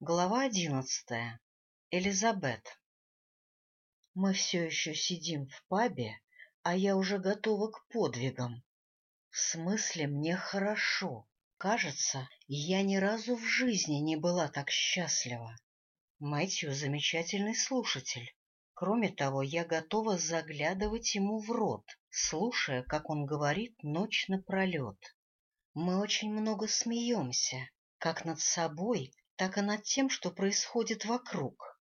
Глава одиннадцатая. Элизабет. Мы все еще сидим в пабе, а я уже готова к подвигам. В смысле, мне хорошо. Кажется, я ни разу в жизни не была так счастлива. Мэтью — замечательный слушатель. Кроме того, я готова заглядывать ему в рот, слушая, как он говорит ночь напролет. Мы очень много смеемся, как над собой, так и над тем, что происходит вокруг.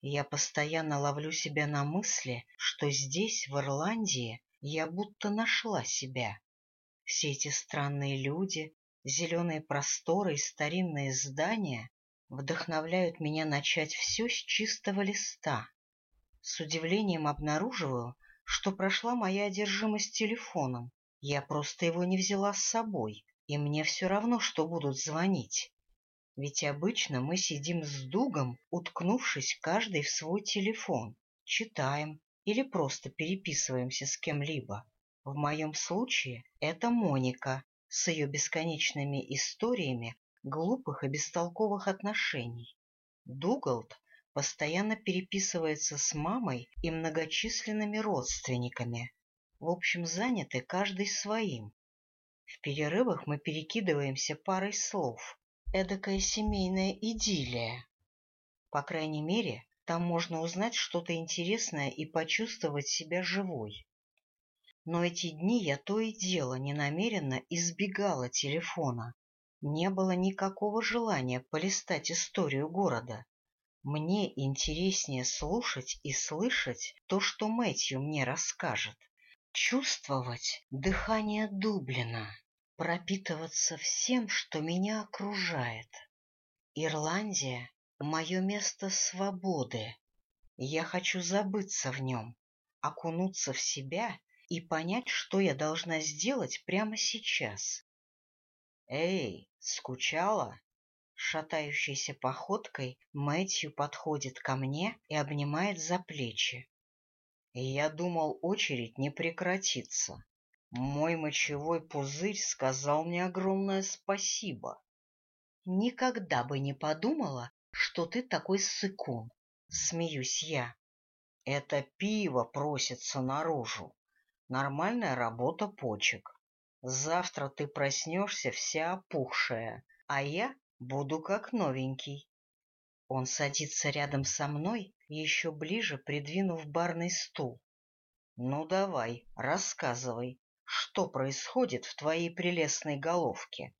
Я постоянно ловлю себя на мысли, что здесь, в Ирландии, я будто нашла себя. Все эти странные люди, зеленые просторы и старинные здания вдохновляют меня начать все с чистого листа. С удивлением обнаруживаю, что прошла моя одержимость телефоном. Я просто его не взяла с собой, и мне все равно, что будут звонить. Ведь обычно мы сидим с Дугом, уткнувшись каждый в свой телефон, читаем или просто переписываемся с кем-либо. В моем случае это Моника с ее бесконечными историями глупых и бестолковых отношений. Дугалд постоянно переписывается с мамой и многочисленными родственниками. В общем, заняты каждый своим. В перерывах мы перекидываемся парой слов, эдакая семейная идиллия. По крайней мере, там можно узнать что-то интересное и почувствовать себя живой. Но эти дни я то и дело ненамеренно избегала телефона. Не было никакого желания полистать историю города. Мне интереснее слушать и слышать то, что Мэтью мне расскажет. Чувствовать дыхание Дублина пропитываться всем, что меня окружает. Ирландия — мое место свободы. Я хочу забыться в нем, окунуться в себя и понять, что я должна сделать прямо сейчас. «Эй, скучала?» Шатающейся походкой Мэтью подходит ко мне и обнимает за плечи. Я думал, очередь не прекратится. Мой мочевой пузырь сказал мне огромное спасибо. Никогда бы не подумала, что ты такой сыкун, смеюсь я. Это пиво просится наружу. Нормальная работа почек. Завтра ты проснешься вся опухшая, а я буду как новенький. Он садится рядом со мной, еще ближе придвинув барный стул. Ну давай, рассказывай, что происходит в твоей прелестной головке.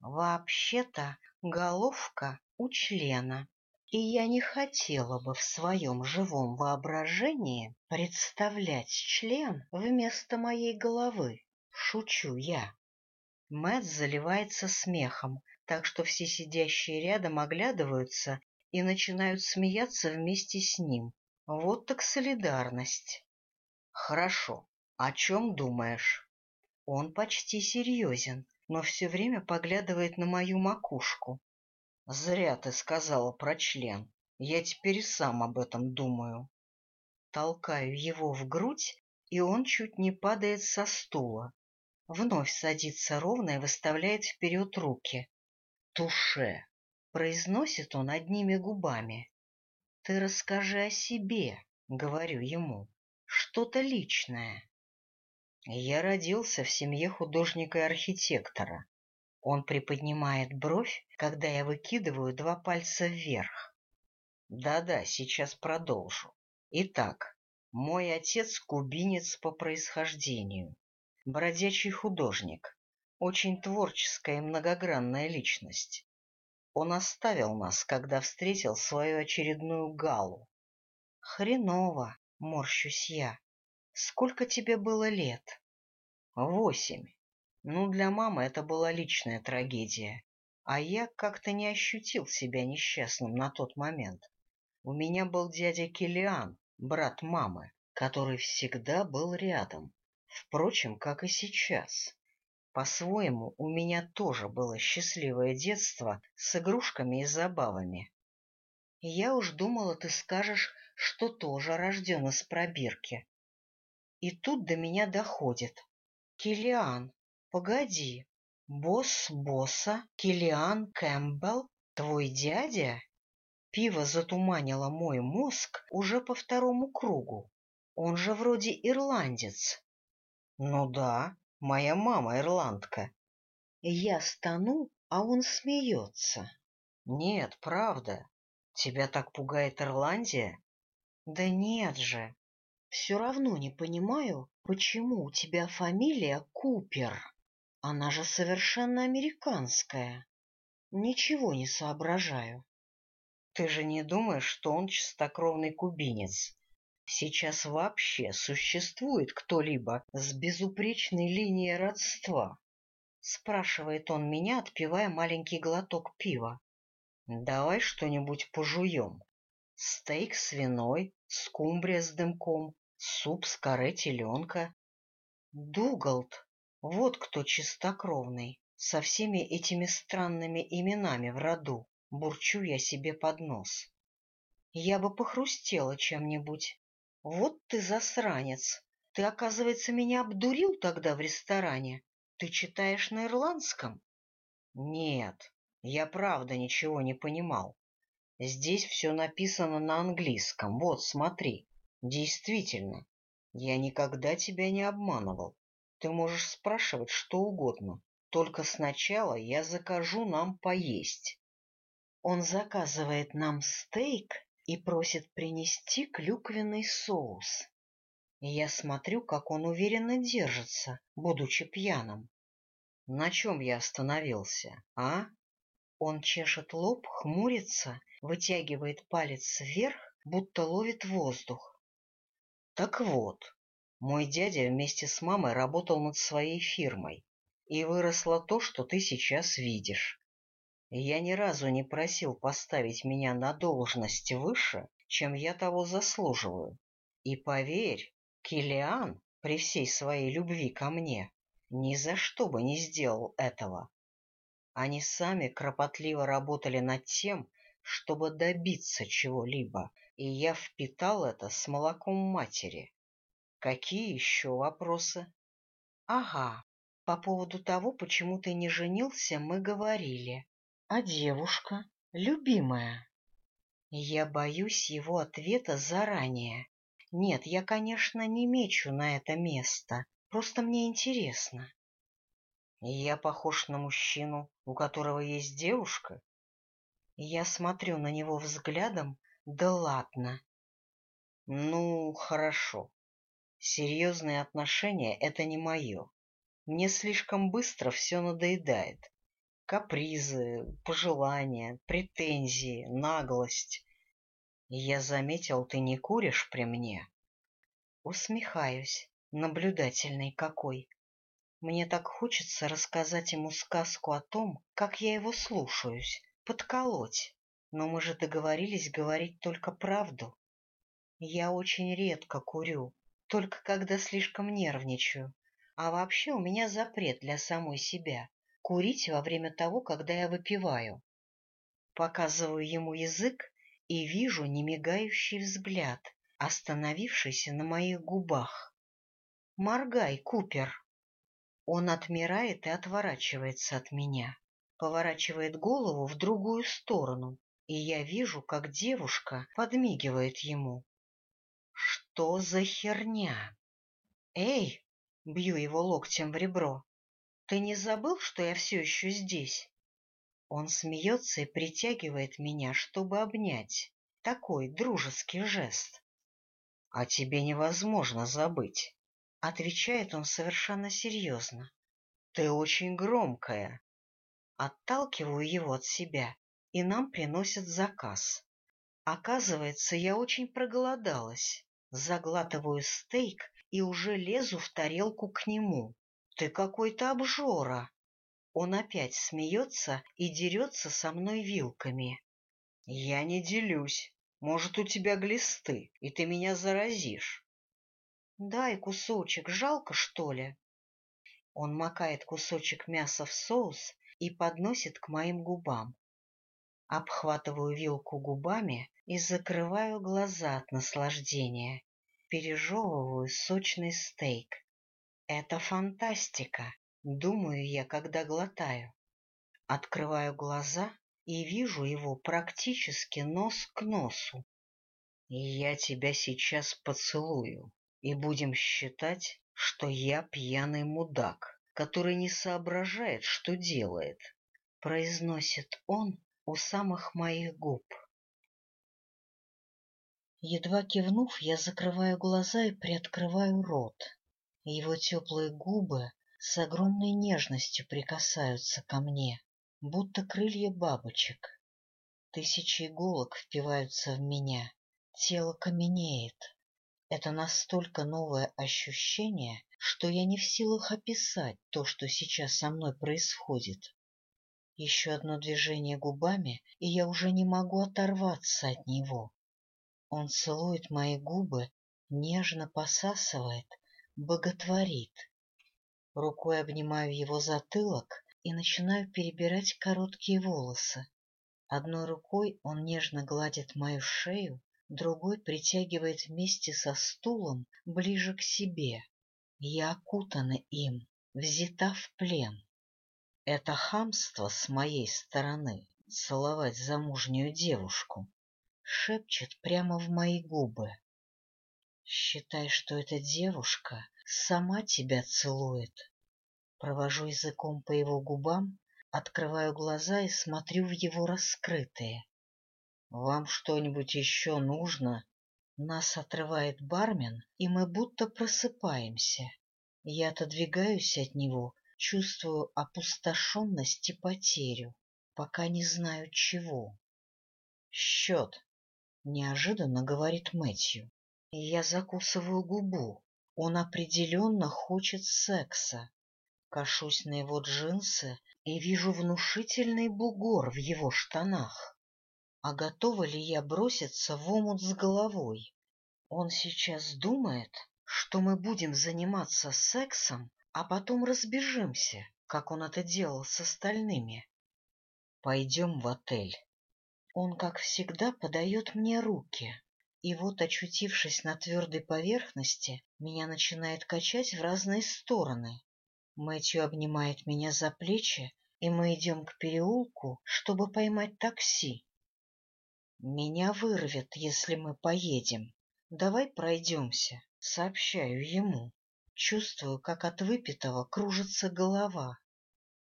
Вообще-то головка у члена, и я не хотела бы в своем живом воображении представлять член вместо моей головы. Шучу я. Мэт заливается смехом, так что все сидящие рядом оглядываются и начинают смеяться вместе с ним. Вот так солидарность. Хорошо, «О чем думаешь?» Он почти серьезен, но все время поглядывает на мою макушку. «Зря ты сказала про член. Я теперь сам об этом думаю». Толкаю его в грудь, и он чуть не падает со стула. Вновь садится ровно и выставляет вперед руки. «Туше!» — произносит он одними губами. «Ты расскажи о себе», — говорю ему, — «что-то личное». Я родился в семье художника и архитектора. Он приподнимает бровь, когда я выкидываю два пальца вверх. Да-да, сейчас продолжу. Итак, мой отец кубинец по происхождению, бродячий художник, очень творческая и многогранная личность. Он оставил нас, когда встретил свою очередную галу. Хреново, морщусь я. Сколько тебе было лет? Восемь. Ну, для мамы это была личная трагедия, а я как-то не ощутил себя несчастным на тот момент. У меня был дядя Килиан, брат мамы, который всегда был рядом, впрочем, как и сейчас. По-своему, у меня тоже было счастливое детство с игрушками и забавами. Я уж думала, ты скажешь, что тоже рожден из пробирки. И тут до меня доходит. Килиан, погоди. Босс босса, Килиан Кэмпбелл, Твой дядя? Пиво затуманило мой мозг уже по второму кругу. Он же вроде ирландец. Ну да, моя мама ирландка. Я стану, а он смеется. Нет, правда. Тебя так пугает Ирландия? Да нет же. Все равно не понимаю, почему у тебя фамилия Купер. Она же совершенно американская. Ничего не соображаю. Ты же не думаешь, что он чистокровный кубинец? Сейчас вообще существует кто-либо с безупречной линией родства? Спрашивает он меня, отпивая маленький глоток пива. Давай что-нибудь пожуем. Стейк свиной, скумбрия с дымком, суп с каре теленка. Дугалд, вот кто чистокровный, со всеми этими странными именами в роду, бурчу я себе под нос. Я бы похрустела чем-нибудь. Вот ты засранец. Ты, оказывается, меня обдурил тогда в ресторане. Ты читаешь на ирландском? Нет, я правда ничего не понимал. Здесь все написано на английском. Вот, смотри. Действительно, я никогда тебя не обманывал. Ты можешь спрашивать что угодно. Только сначала я закажу нам поесть. Он заказывает нам стейк и просит принести клюквенный соус. Я смотрю, как он уверенно держится, будучи пьяным. На чем я остановился, а? Он чешет лоб, хмурится, вытягивает палец вверх, будто ловит воздух. Так вот, мой дядя вместе с мамой работал над своей фирмой, и выросло то, что ты сейчас видишь. Я ни разу не просил поставить меня на должность выше, чем я того заслуживаю. И поверь, Килиан, при всей своей любви ко мне, ни за что бы не сделал этого. Они сами кропотливо работали над тем, чтобы добиться чего-либо, и я впитал это с молоком матери. Какие еще вопросы? Ага, по поводу того, почему ты не женился, мы говорили. А девушка? Любимая? Я боюсь его ответа заранее. Нет, я, конечно, не мечу на это место, просто мне интересно. Я похож на мужчину, у которого есть девушка? Я смотрю на него взглядом, да ладно. Ну, хорошо. Серьезные отношения — это не мое. Мне слишком быстро все надоедает. Капризы, пожелания, претензии, наглость. Я заметил, ты не куришь при мне. Усмехаюсь, наблюдательный какой. Мне так хочется рассказать ему сказку о том, как я его слушаюсь, подколоть. Но мы же договорились говорить только правду. Я очень редко курю, только когда слишком нервничаю. А вообще у меня запрет для самой себя — курить во время того, когда я выпиваю. Показываю ему язык и вижу немигающий взгляд, остановившийся на моих губах. «Моргай, Купер!» Он отмирает и отворачивается от меня, поворачивает голову в другую сторону, и я вижу, как девушка подмигивает ему. Что за херня? Эй, бью его локтем в ребро. Ты не забыл, что я все еще здесь? Он смеется и притягивает меня, чтобы обнять. Такой дружеский жест. — А тебе невозможно забыть, — отвечает он совершенно серьезно. — Ты очень громкая. Отталкиваю его от себя, и нам приносят заказ. Оказывается, я очень проголодалась. Заглатываю стейк и уже лезу в тарелку к нему. Ты какой-то обжора. Он опять смеется и дерется со мной вилками. Я не делюсь. Может, у тебя глисты, и ты меня заразишь. Дай кусочек, жалко, что ли? Он макает кусочек мяса в соус и подносит к моим губам. Обхватываю вилку губами и закрываю глаза от наслаждения. Пережевываю сочный стейк. Это фантастика. Думаю я, когда глотаю. Открываю глаза и вижу его практически нос к носу. Я тебя сейчас поцелую, и будем считать, что я пьяный мудак, который не соображает, что делает, — произносит он у самых моих губ. Едва кивнув, я закрываю глаза и приоткрываю рот. Его теплые губы с огромной нежностью прикасаются ко мне, будто крылья бабочек. Тысячи иголок впиваются в меня, тело каменеет. Это настолько новое ощущение, что я не в силах описать то, что сейчас со мной происходит. Еще одно движение губами, и я уже не могу оторваться от него. Он целует мои губы, нежно посасывает, боготворит. Рукой обнимаю его затылок и начинаю перебирать короткие волосы. Одной рукой он нежно гладит мою шею, другой притягивает вместе со стулом ближе к себе. Я окутана им, взята в плен. Это хамство с моей стороны — целовать замужнюю девушку шепчет прямо в мои губы. Считай, что эта девушка сама тебя целует. Провожу языком по его губам, открываю глаза и смотрю в его раскрытые. Вам что-нибудь еще нужно? Нас отрывает бармен, и мы будто просыпаемся. Я отодвигаюсь от него, чувствую опустошенность и потерю, пока не знаю чего. Счет. — неожиданно говорит Мэтью. Я закусываю губу. Он определенно хочет секса. Кашусь на его джинсы и вижу внушительный бугор в его штанах. А готова ли я броситься в омут с головой? Он сейчас думает, что мы будем заниматься сексом, а потом разбежимся, как он это делал с остальными. Пойдем в отель. Он, как всегда, подает мне руки, и вот, очутившись на твердой поверхности, меня начинает качать в разные стороны. Мэтью обнимает меня за плечи, и мы идем к переулку, чтобы поймать такси. Меня вырвет, если мы поедем. Давай пройдемся, сообщаю ему. Чувствую, как от выпитого кружится голова.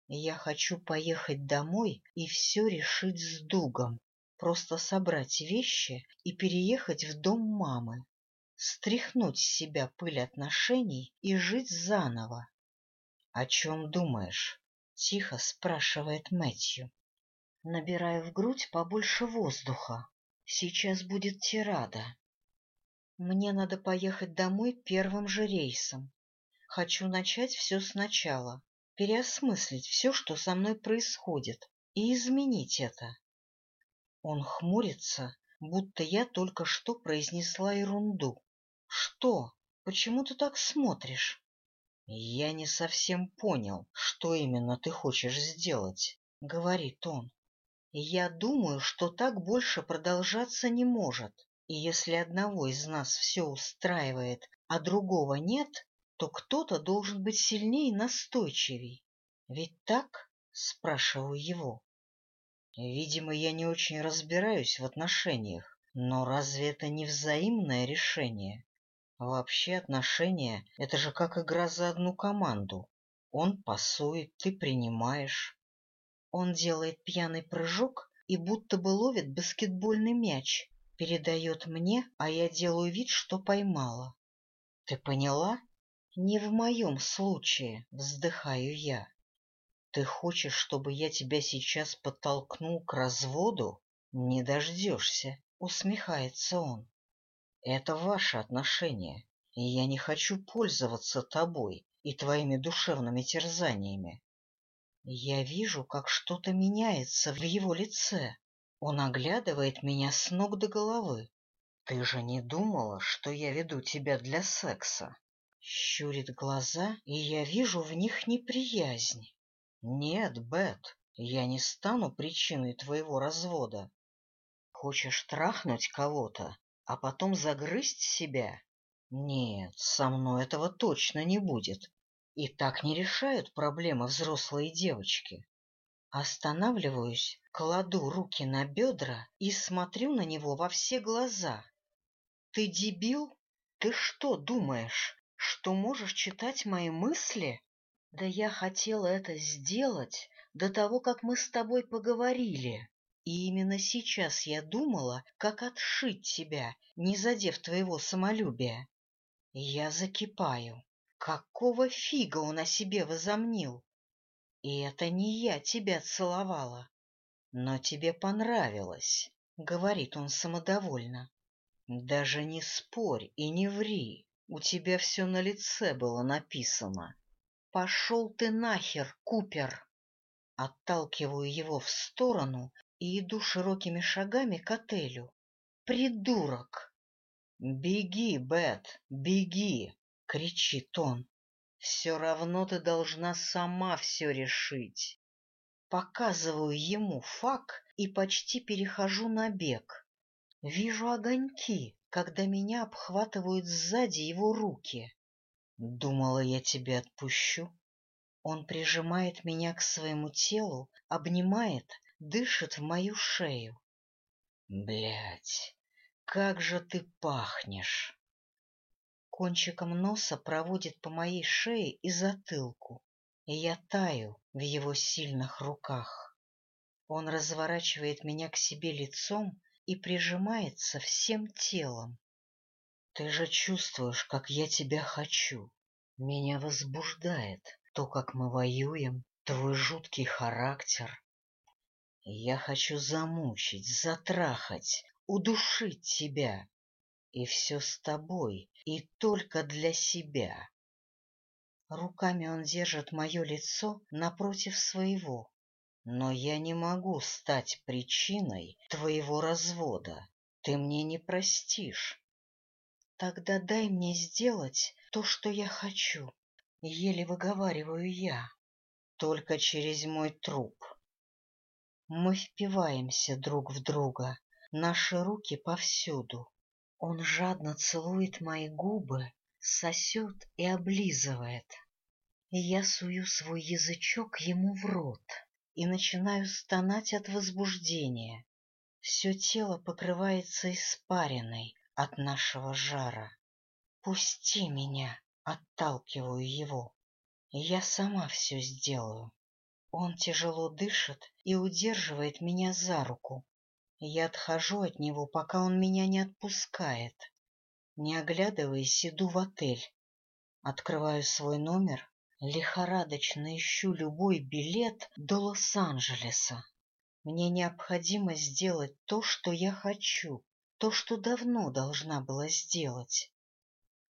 Я хочу поехать домой и все решить с Дугом просто собрать вещи и переехать в дом мамы, стряхнуть с себя пыль отношений и жить заново. — О чем думаешь? — тихо спрашивает Мэтью. Набираю в грудь побольше воздуха. Сейчас будет тирада. Мне надо поехать домой первым же рейсом. Хочу начать все сначала, переосмыслить все, что со мной происходит, и изменить это. Он хмурится, будто я только что произнесла ерунду. — Что? Почему ты так смотришь? — Я не совсем понял, что именно ты хочешь сделать, — говорит он. — Я думаю, что так больше продолжаться не может, и если одного из нас все устраивает, а другого нет, то кто-то должен быть сильнее и настойчивей. Ведь так? — спрашиваю его. Видимо, я не очень разбираюсь в отношениях, но разве это не взаимное решение? Вообще отношения — это же как игра за одну команду. Он пасует, ты принимаешь. Он делает пьяный прыжок и будто бы ловит баскетбольный мяч, передает мне, а я делаю вид, что поймала. Ты поняла? Не в моем случае, вздыхаю я. Ты хочешь, чтобы я тебя сейчас подтолкнул к разводу? Не дождешься, усмехается он. Это ваши отношения, и я не хочу пользоваться тобой и твоими душевными терзаниями. Я вижу, как что-то меняется в его лице. Он оглядывает меня с ног до головы. Ты же не думала, что я веду тебя для секса? Щурит глаза, и я вижу в них неприязнь. Нет, Бет, я не стану причиной твоего развода. Хочешь трахнуть кого-то, а потом загрызть себя? Нет, со мной этого точно не будет. И так не решают проблемы взрослые девочки. Останавливаюсь, кладу руки на бедра и смотрю на него во все глаза. Ты дебил? Ты что думаешь, что можешь читать мои мысли? Да я хотела это сделать до того, как мы с тобой поговорили. И именно сейчас я думала, как отшить тебя, не задев твоего самолюбия. Я закипаю. Какого фига он о себе возомнил? И это не я тебя целовала. Но тебе понравилось, — говорит он самодовольно. Даже не спорь и не ври, у тебя все на лице было написано. Пошел ты нахер, Купер! Отталкиваю его в сторону и иду широкими шагами к отелю. Придурок! «Беги, Бет, беги!» — кричит он. «Все равно ты должна сама все решить». Показываю ему фак и почти перехожу на бег. Вижу огоньки, когда меня обхватывают сзади его руки. Думала, я тебя отпущу. Он прижимает меня к своему телу, обнимает, дышит в мою шею. Блять, как же ты пахнешь! Кончиком носа проводит по моей шее и затылку, и я таю в его сильных руках. Он разворачивает меня к себе лицом и прижимается всем телом. Ты же чувствуешь, как я тебя хочу. Меня возбуждает то, как мы воюем, твой жуткий характер. Я хочу замучить, затрахать, удушить тебя. И все с тобой, и только для себя. Руками он держит мое лицо напротив своего. Но я не могу стать причиной твоего развода. Ты мне не простишь. Тогда дай мне сделать то, что я хочу. Еле выговариваю я. Только через мой труп. Мы впиваемся друг в друга, наши руки повсюду. Он жадно целует мои губы, сосет и облизывает. И я сую свой язычок ему в рот и начинаю стонать от возбуждения. Все тело покрывается испариной от нашего жара. «Пусти меня!» — отталкиваю его. «Я сама все сделаю». Он тяжело дышит и удерживает меня за руку. Я отхожу от него, пока он меня не отпускает. Не оглядываясь, иду в отель. Открываю свой номер, лихорадочно ищу любой билет до Лос-Анджелеса. Мне необходимо сделать то, что я хочу, то, что давно должна была сделать.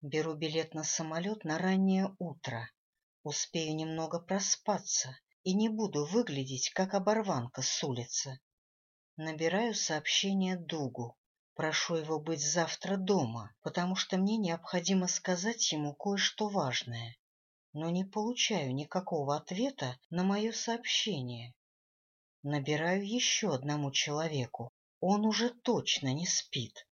Беру билет на самолет на раннее утро. Успею немного проспаться и не буду выглядеть, как оборванка с улицы. Набираю сообщение Дугу. Прошу его быть завтра дома, потому что мне необходимо сказать ему кое-что важное. Но не получаю никакого ответа на мое сообщение. Набираю еще одному человеку. Он уже точно не спит.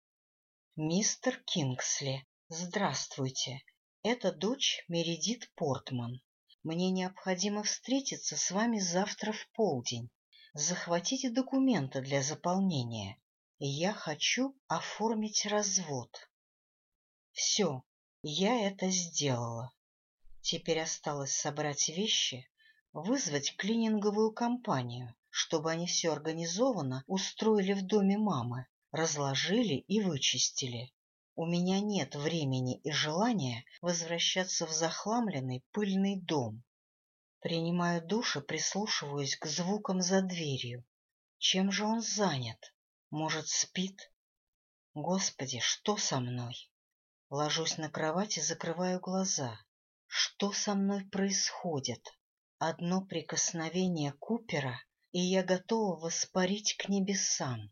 Мистер Кингсли, здравствуйте. Это дочь Мередит Портман. Мне необходимо встретиться с вами завтра в полдень. Захватите документы для заполнения. Я хочу оформить развод. Все, я это сделала. Теперь осталось собрать вещи, вызвать клининговую компанию, чтобы они все организованно устроили в доме мамы, разложили и вычистили. У меня нет времени и желания возвращаться в захламленный пыльный дом. Принимаю душ и прислушиваюсь к звукам за дверью. Чем же он занят? Может, спит? Господи, что со мной? Ложусь на кровать и закрываю глаза. Что со мной происходит? Одно прикосновение Купера, и я готова воспарить к небесам.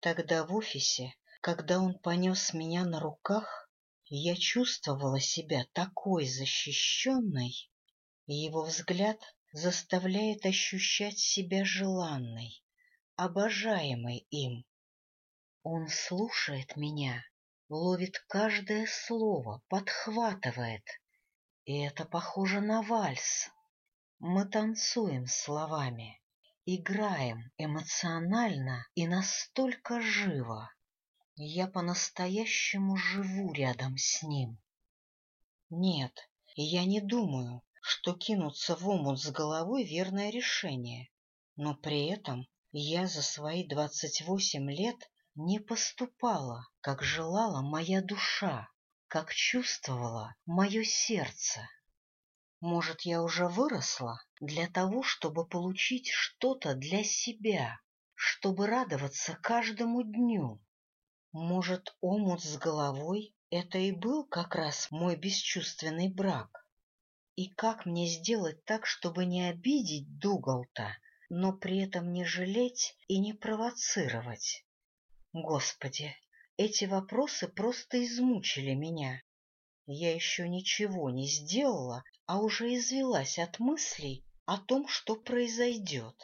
Тогда в офисе когда он понес меня на руках, я чувствовала себя такой защищенной, его взгляд заставляет ощущать себя желанной, обожаемой им. Он слушает меня, ловит каждое слово, подхватывает, и это похоже на вальс. Мы танцуем словами. играем эмоционально и настолько живо. Я по-настоящему живу рядом с ним. Нет, я не думаю, что кинуться в омут с головой — верное решение, но при этом я за свои двадцать восемь лет не поступала, как желала моя душа, как чувствовала мое сердце. Может, я уже выросла для того, чтобы получить что-то для себя, чтобы радоваться каждому дню. Может, омут с головой — это и был как раз мой бесчувственный брак. И как мне сделать так, чтобы не обидеть Дугалта, но при этом не жалеть и не провоцировать? Господи, эти вопросы просто измучили меня. Я еще ничего не сделала, а уже извелась от мыслей о том, что произойдет.